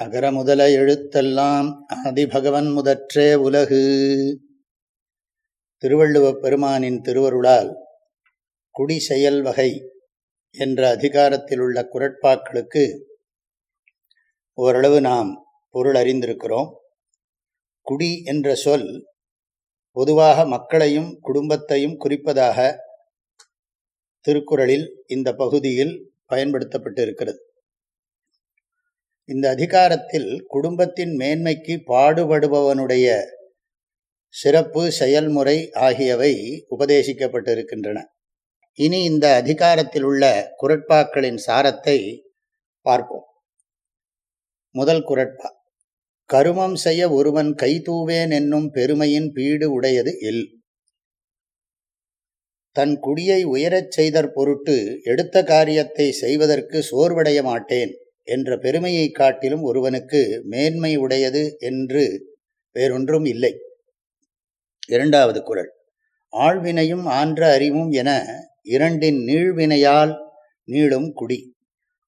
அகர முதல எழுத்தெல்லாம் ஆதிபகவன் முதற்றே உலகு. திருவள்ளுவப் பெருமானின் திருவருளால் குடி செயல் வகை என்ற அதிகாரத்தில் உள்ள குரட்பாக்களுக்கு ஓரளவு நாம் பொருள் அறிந்திருக்கிறோம். குடி என்ற சொல் பொதுவாக மக்களையும் குடும்பத்தையும் குறிப்பதாக திருக்குறளில் இந்த பகுதியில் பயன்படுத்தப்பட்டிருக்கிறது. இந்த அதிகாரத்தில் குடும்பத்தின் மேன்மைக்கு பாடுபடுபவனுடைய சிறப்பு செயல்முறை ஆகியவை உபதேசிக்கப்பட்டிருக்கின்றன. இனி இந்த அதிகாரத்தில் உள்ள குரட்பாக்களின் சாரத்தை பார்ப்போம். முதல் குரட்பா கருமம் செய்ய ஒருவன் கைதூவேன் என்னும் பெருமையின் பீடு உடையது இல். தன் குடியை உயரச் செய்தற் பொருட்டு எடுத்த காரியத்தை செய்வதற்கு சோர்வடைய மாட்டேன். என்ற பெருமையை காட்டிலும் ஒருவனுக்கு மேன்மை உடையது என்று வேறொன்றும் இல்லை. இரண்டாவது குரல். ஆழ்வினையும் ஆன்ற அறிவும் என இரண்டின் நீழ்வினையால் நீளும் குடி.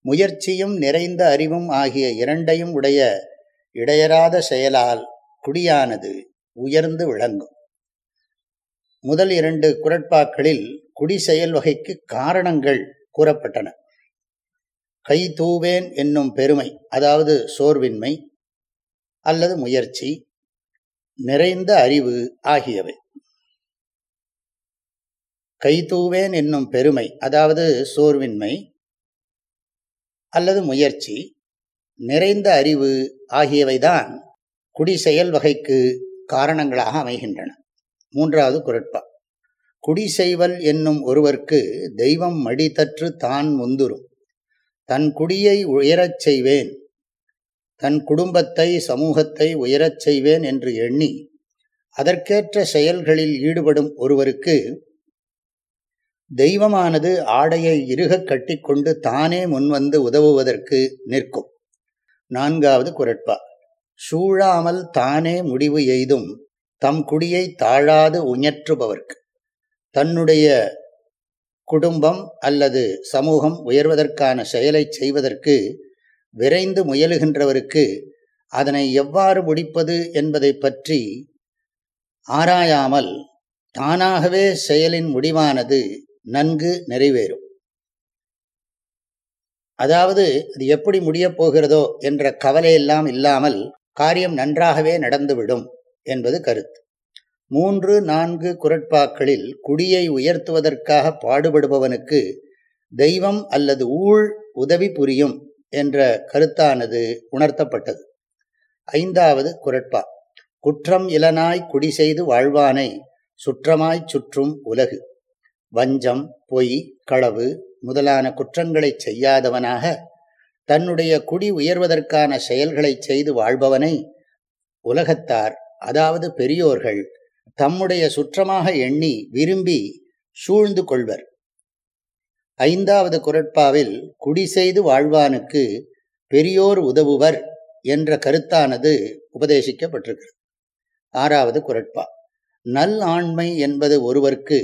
முயற்சியும் நிறைந்த அறிவும் ஆகிய இரண்டையும் உடைய இடையராத செயலால் குடியானது உயர்ந்து விளங்கும். முதல் இரண்டு குரட்பாக்களில் குடி செயல் வகைக்கு காரணங்கள் கூறப்பட்டன. கை தூவேன் என்னும் பெருமை அதாவது சோர்வின்மை அல்லது முயற்சி நிறைந்த அறிவு ஆகியவை. கைதூவேன் என்னும் பெருமை அதாவது சோர்வின்மை அல்லது முயற்சி நிறைந்த அறிவு ஆகியவைதான் குடி செயல் வகைக்கு காரணங்களாக அமைகின்றன. மூன்றாவது குரட்பா. குடி செய்வல் என்னும் ஒருவர்க்கு தெய்வம் மடித்தற்று தான் முந்துரும் தன் குடியை உயரச் செய்வேன். தன் குடும்பத்தை சமூகத்தை உயரச் செய்வேன் என்று எண்ணி அதற்கேற்ற செயல்களில் ஈடுபடும் ஒருவருக்கு தெய்வமானது ஆடையை இறுக கட்டிக்கொண்டு தானே முன்வந்து உதவுவதற்கு நிற்கும். நான்காவது குரட்பா. சூழாமல் தானே முடிவு எய்தும் தம் குடியை தாழாது உயற்றுபவர்க்கு தன்னுடைய குடும்பம் அல்லது சமூகம் உயர்வதற்கான செயலை செய்வதற்கு விரைந்து முயலுகின்றவருக்கு அதனை எவ்வாறு முடிப்பது என்பதை பற்றி ஆராயாமல் தானாகவே செயலின் முடிவானது நன்கு நிறைவேறும். அதாவது அது எப்படி முடியப் போகிறதோ என்ற கவலையெல்லாம் இல்லாமல் காரியம் நன்றாகவே நடந்துவிடும் என்பது கருத்து. மூன்று நான்கு குரட்பாக்களில் குடியை உயர்த்துவதற்காக பாடுபடுபவனுக்கு தெய்வம் அல்லது ஊழ் உதவி புரியும் என்ற கருத்தானது உணர்த்தப்பட்டது. ஐந்தாவது குரட்பா குற்றம் இலனாய் குடி செய்து வாழ்வானை சுற்றமாய்ச் சுற்றும் உலகு. வஞ்சம் பொய் களவு முதலான குற்றங்களைச் செய்யாதவனாக தன்னுடைய குடி உயர்வதற்கான செயல்களை செய்து வாழ்பவனை உலகத்தார் அதாவது பெரியோர்கள் தம்முடைய சுற்றமாக எண்ணி விரும்பி சூழ்ந்து கொள்வர். ஐந்தாவது குரட்பாவில் குடி செய்து வாழ்வானுக்கு பெரியோர் உதவுவர் என்ற கருத்தானது உபதேசிக்கப்பட்டிருக்கிறது. ஆறாவது குரட்பா. நல் ஆண்மை என்பது ஒருவருக்கு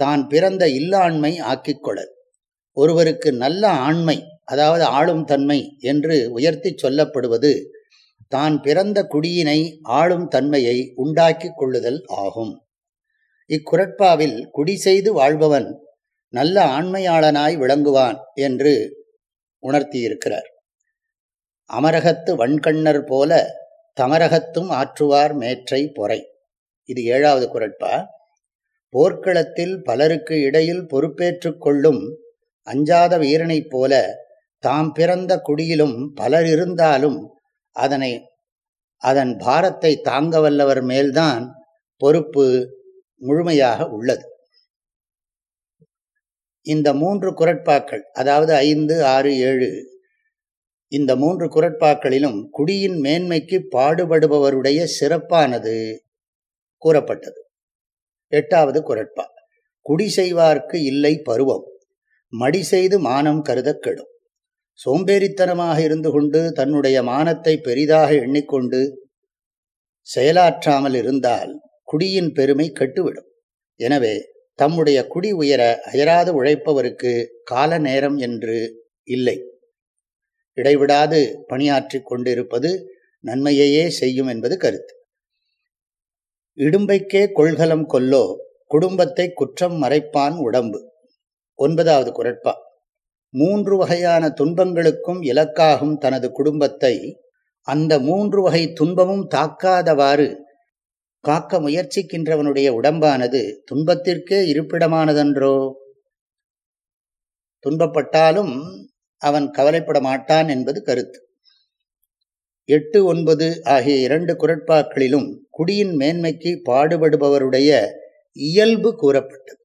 தான் பிறந்த இல்லாண்மை ஆக்கிக்கொள்ளல் ஒருவருக்கு நல்ல ஆண்மை அதாவது ஆளும் தன்மை என்று உயர்த்தி சொல்லப்படுவது தான் பிறந்த குடியினை ஆளும் தன்மையை உண்டாக்கி கொள்ளுதல் ஆகும். இக்குரட்பாவில் குடி செய்து வாழ்பவன் நல்ல ஆண்மையாளனாய் விளங்குவான் என்று உணர்த்தியிருக்கிறார். அமரகத்து வன்கண்ணர் போல தமரகத்தும் ஆற்றுவார் மேற்றை பொறை. இது ஏழாவது குரட்பா. போர்க்களத்தில் பலருக்கு இடையில் பொறுப்பேற்றுக் கொள்ளும் அஞ்சாத வீரனைப் போல தாம் பிறந்த குடியிலும் பலர் இருந்தாலும் அதனை அதன் பாரத்தை தாங்க வல்லவர் மேல்தான் பொறுப்பு முழுமையாக உள்ளது. இந்த மூன்று குரட்பாக்கள் அதாவது ஐந்து ஆறு ஏழு இந்த மூன்று குரட்பாக்களிலும் குடியின் மேன்மைக்கு பாடுபடுபவருடைய சிறப்பானது கூறப்பட்டது. எட்டாவது குரட்பா குடி செய்வார்க்கு இல்லை பருவம் மடி செய்து மானம் கருதக் கெடும். சோம்பேறித்தனமாக இருந்து கொண்டு தன்னுடைய மானத்தை பெரிதாக எண்ணிக்கொண்டு செயலாற்றாமல் இருந்தால் குடியின் பெருமை கெட்டுவிடும். எனவே தம்முடைய குடி உயர அயராது உழைப்பவருக்கு கால நேரம் என்று இல்லை. இடைவிடாது பணியாற்றிக் கொண்டிருப்பது நன்மையையே செய்யும் என்பது கருத்து. இடும்பைக்கே கொள்கலம் கொல்லோ குடும்பத்தை குற்றம் மறைப்பான் உடம்பு. ஒன்பதாவது குரட்பா. மூன்று வகையான துன்பங்களுக்கும் இலக்காகும் தனது குடும்பத்தை அந்த மூன்று வகை துன்பமும் தாக்காதவாறு காக்க முயற்சிக்கின்றவனுடைய உடம்பானது துன்பத்திற்கே இருப்பிடமானதன்றோ? துன்பப்பட்டாலும் அவன் கவலைப்பட மாட்டான் என்பது கருத்து. எட்டு ஒன்பது ஆகிய இரண்டு குரட்பாக்களிலும் குடியின் மேன்மைக்கு பாடுபடுபவருடைய இயல்பு கூறப்பட்டது.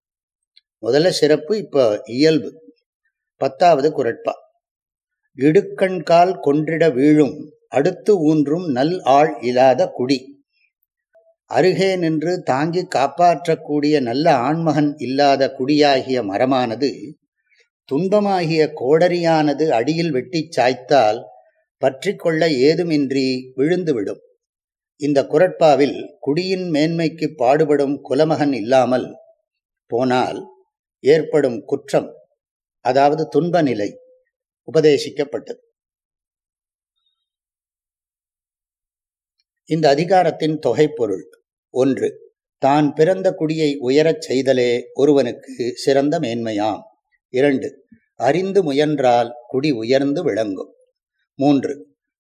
முதல்ல சிறப்பு இப்போ இயல்பு. பத்தாவது குரட்பா. இடுக்கண்கால் கொன்றிட வீழும் அடுத்து ஊன்றும் நல் ஆள் இல்லாத குடி. அருகே நின்று தாங்கி காப்பாற்றக்கூடிய நல்ல ஆண்மகன் இல்லாத குடியாகிய மரமானது துன்பமாகிய கோடரியானது அடியில் வெட்டிச் சாய்த்தால் பற்றி கொள்ள ஏதுமின்றி விழுந்துவிடும். இந்த குரட்பாவில் குடியின் மேன்மைக்கு பாடுபடும் குலமகன் இல்லாமல் போனால் ஏற்படும் குற்றம் அதாவது துன்ப நிலை உபதேசிக்கப்பட்டது. இந்த அதிகாரத்தின் தொகைப்பொருள் ஒன்று தான் பிறந்த குடியை உயரச் செய்தலே ஒருவனுக்கு சிறந்த மேன்மையாம். இரண்டு அறிந்து முயன்றால் குடி உயர்ந்து விளங்கும். மூன்று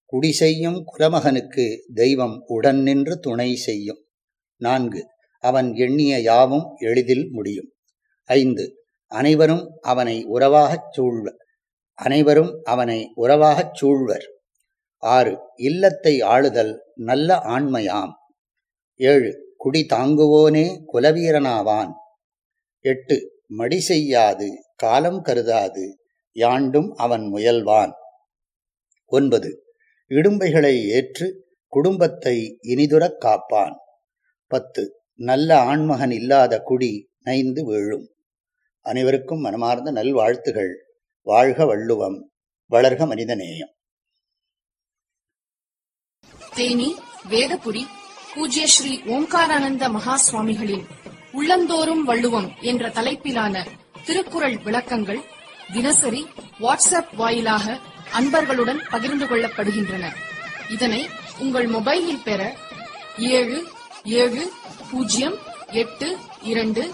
குடி செய்யும் குலமகனுக்கு தெய்வம் உடன் நின்று துணை செய்யும். நான்கு அவன் எண்ணிய யாவும் எளிதில் முடியும். ஐந்து அனைவரும் அவனை உறவாகச் சூழ்வர் அனைவரும் அவனை உறவாகச் சூழ்வர். ஆறு இல்லத்தை ஆளுதல் நல்ல ஆண்மையாம். ஏழு குடி தாங்குவோனே குலவீரனாவான். எட்டு மடி செய்யாது காலம் கருதாது யாண்டும் அவன் முயல்வான். ஒன்பது இடும்பைகளை ஏற்று குடும்பத்தை இனிதுறக் காப்பான். பத்து நல்ல ஆண்மகன் இல்லாத குடி நைந்து வீழும். அனைவருக்கும் மனமார்ந்த நல்வாழ்த்துகள். வாழ்க வள்ளுவம். வளர்க மனிதநேயம். தேனி வேதபுரி பூஜ்ய ஸ்ரீ ஓம்காரானந்த மகா சுவாமிகளின் உள்ளந்தோறும் வள்ளுவம் என்ற தலைப்பிலான திருக்குறள் விளக்கங்கள் தினசரி வாட்ஸ்அப் வாயிலாக அன்பர்களுடன் பகிர்ந்து கொள்ளப்படுகின்றன. இதனை உங்கள் மொபைலில் பெற ஏழு ஏழு பூஜ்ஜியம் எட்டு இரண்டு